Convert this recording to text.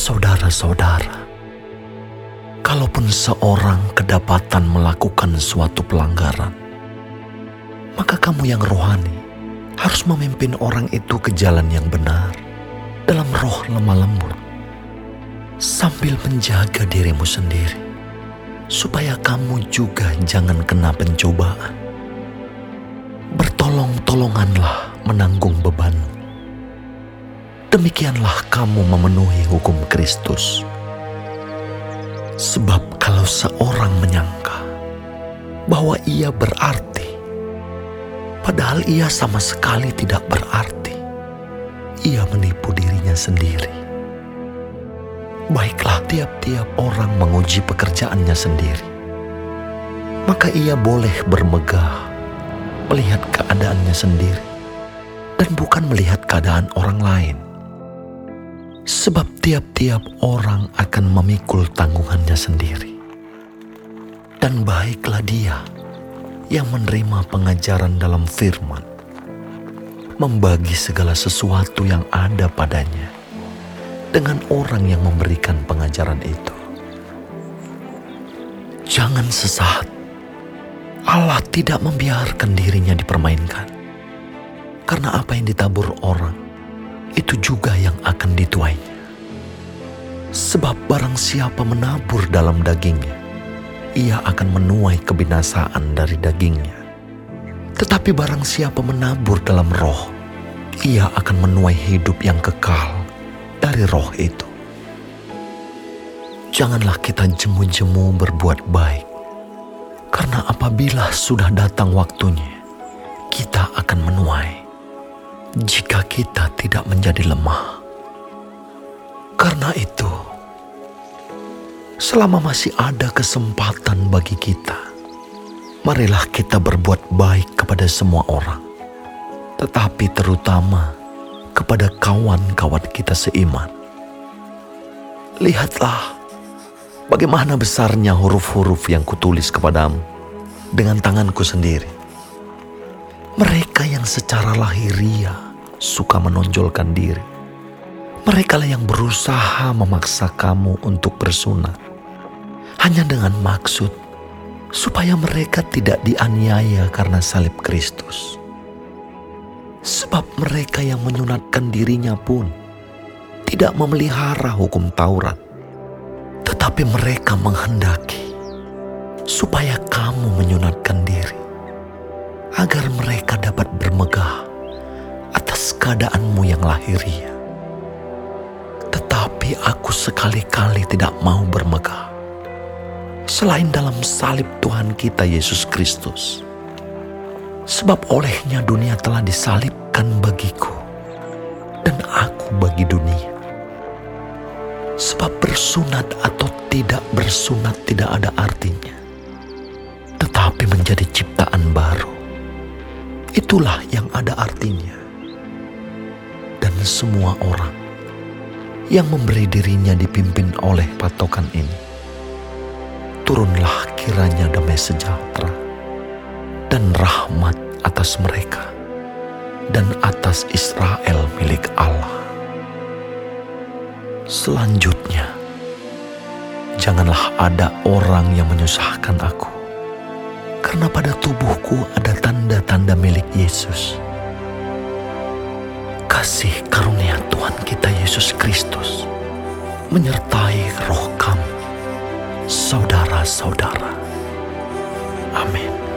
Saudara-saudara, kalaupun seorang kedapatan melakukan suatu pelanggaran, maka kamu yang rohani harus memimpin orang itu ke jalan yang benar dalam roh lemah lembut sambil menjaga dirimu sendiri supaya kamu juga jangan kena pencobaan. Bertolong-tolonganlah menanggung beban. Demikianlah kamu memenuhi hukum Kristus. Sebab kalau seorang menyangka bahwa ia berarti, padahal ia sama sekali tidak berarti, ia menipu dirinya sendiri. Baiklah tiap-tiap orang menguji pekerjaannya sendiri. Maka ia boleh bermegah melihat keadaannya sendiri dan bukan melihat keadaan orang lain. Sebab tiap-tiap orang akan memikul tanggungannya sendiri. Dan baiklah dia yang menerima pengajaran dalam firman, membagi segala sesuatu yang ada padanya dengan orang yang memberikan pengajaran itu. Jangan sesaat. Allah tidak membiarkan dirinya dipermainkan. Karena apa yang ditabur orang, itu juga yang akan dituainya. Sebab barang siapa menabur dalam dagingnya, ia akan menuai kebinasaan dari dagingnya. Tetapi barang siapa menabur dalam roh, ia akan menuai hidup yang kekal dari roh itu. Janganlah kita jemu-jemu berbuat baik, karena apabila sudah datang waktunya, kita akan menuai jika kita tidak menjadi lemah. Karena itu, selama masih ada kesempatan bagi kita, marilah kita berbuat baik kepada semua orang, tetapi terutama kepada kawan-kawan kita seiman. Lihatlah bagaimana besarnya huruf-huruf yang kutulis kepadamu dengan tanganku sendiri. Mereka yang secara lahiria suka menonjolkan diri. Mereka lah yang berusaha memaksa kamu untuk bersunat. Hanya dengan maksud supaya mereka tidak dianiaya karena salib Kristus. Sebab mereka yang menyunatkan dirinya pun tidak memelihara hukum Taurat tetapi mereka menghendaki supaya kamu menyunatkan diri, agar mereka dapat bermegah atas keadaanmu yang lahiriah. Tetapi aku sekali-kali tidak mau bermegah, selain dalam salib Tuhan kita Yesus Kristus. Sebab olehnya dunia telah disalibkan bagiku, dan aku bagi dunia Sebab bersunat atau tidak bersunat tidak ada artinya. Tetapi menjadi ciptaan baru. Itulah yang ada artinya. Dan semua orang yang memberi dirinya dipimpin oleh patokan ini. Turunlah kiranya damai sejahtera dan rahmat atas mereka dan atas Israel milik Allah. Selanjutnya, janganlah ada orang yang menyusahkan aku, karena pada tubuhku ada tanda-tanda milik Yesus. Kasih karunia Tuhan kita Yesus Kristus menyertai roh kamu, saudara-saudara. Amin.